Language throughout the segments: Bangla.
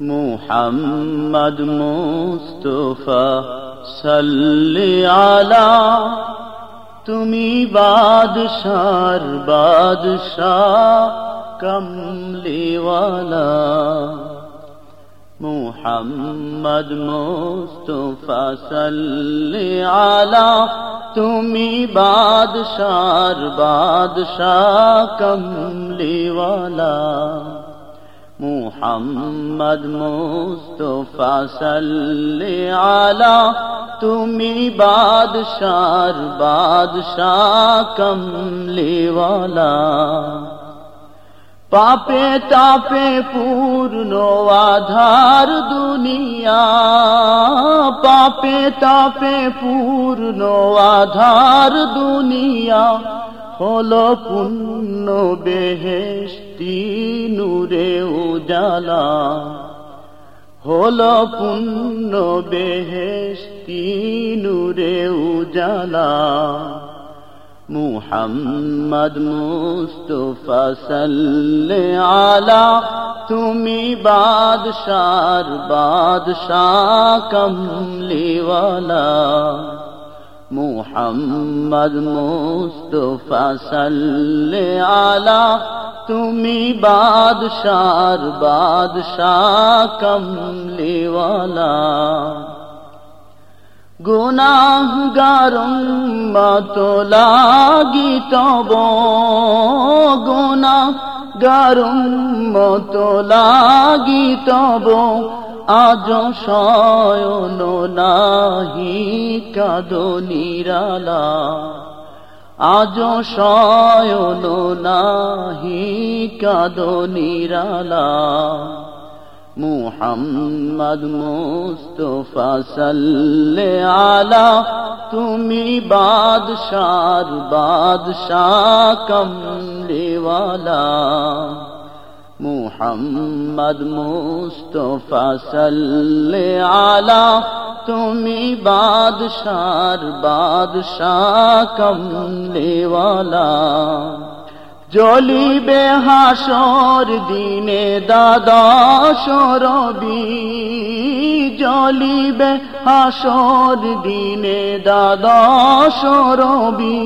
محمد مصطفیٰ، صلی علی. تمی بادشار بادشاہ، کملی والا. محمد مصطفیٰ، صلی علی. تمی بادشار بادشاہ، کملی والا. محمد مصطفیٰ صلی علی تمہیں بادشاہ بادشاہ لے والا۔ پاپے تاپے پورنو آدھار دنیا۔ پاپے تاپے پورنو آدھار دنیا۔ হলো পুণ্য বেহেস্তি নূরে উজালা। হলো পুণ্য বেহেস্তি নূরে উজালা। মুহাম্মদ মুস্তফা সাল্লে আলা, তুমি বাদশার বাদশাহ কমলিওয়ালা। محمد مصطفیٰ صلی علی بادشار بادشاہ بادشاہ کملی والا۔ گناہ گارم متو لاگی تو بو۔ گناہ گارم متو لاگی تو بو۔ আজ শয়ন নাহি কাদো নিরালা। আজ শয়ন নাহি কাদো নিরালা। মুহাম্মদ মুস্তফা সাল্লে আলা, তুমি বাদশার বাদশাহ কমলিওয়ালা। মুহাম্মদ মুস্তফা সাল্লে আলা, তুমি বাদশার বাদশাহ কমলিওয়ালা। জলিবে হাসর দিনে দাদা সরবি জলিবে হাসর দিনে দাদা সরবি।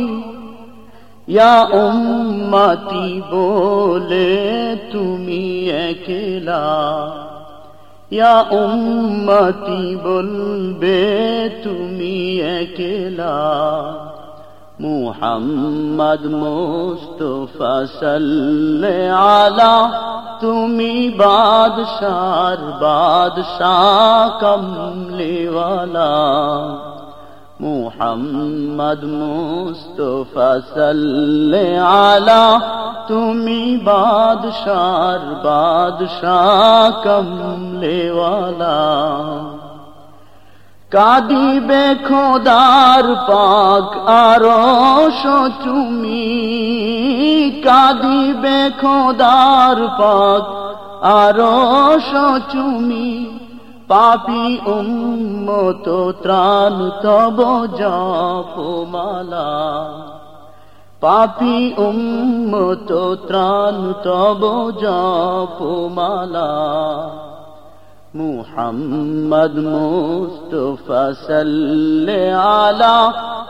ইয়া উম্মতি, বলে তুমি একলা। ইয়া উম্মতি, বলবে তুমি একলা। মুহাম্মদ মুস্তফা সাল্লে আলা, তুমি বাদশার বাদশাহ, কমলিওয়ালা। মুহাম্মদ মুস্তফা সাল্লে আলা, তুমি বাদশার বাদশাহ কমলিওয়ালা। কাদিবে খোদার পাক আরও চুমি কাদিবে খোদার পাক আরও চুমি পাপি উম্মত, ত্রাণ তব জপমালা পাপি উম্মত, ত্রাণ তব জপমালা মুহাম্মদ মুস্তফা সাল্লে আলা,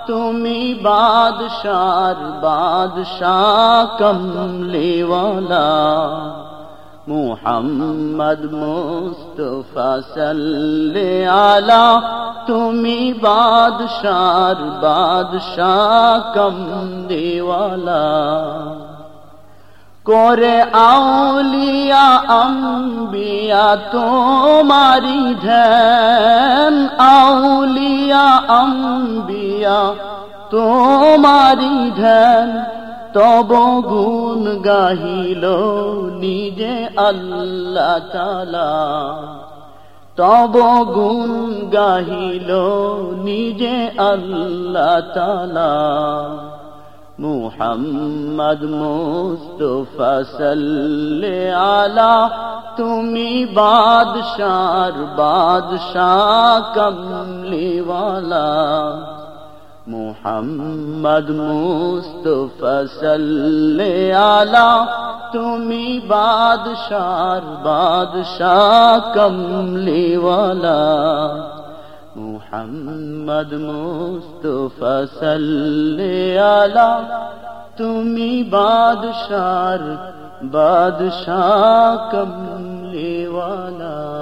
তুমি বাদশার বাদশাহ কমলিওয়ালা। محمد مصطفیٰ صلی علی تمہیں بادشاہ بادشاہ کم دیوالا۔ کورے اولیاء، انبیاء، تمہاری دھین اولیاء، انبیاء، تمہاری دھین تب گون گاہی لو نیجے اللہ تعالی۔ تب گون گاہی لو نیجے اللہ تعالی۔ محمد مصطفیٰ صلی علی تمہیں بادشاہ بادشاہ کملی والا۔ محمد مصطفیٰ صلی آلہ تمہیں بادشاہ بادشاہ کملی والا۔ محمد مصطفیٰ صلی آلہ تمہیں بادشاہ بادشاہ کملی والا۔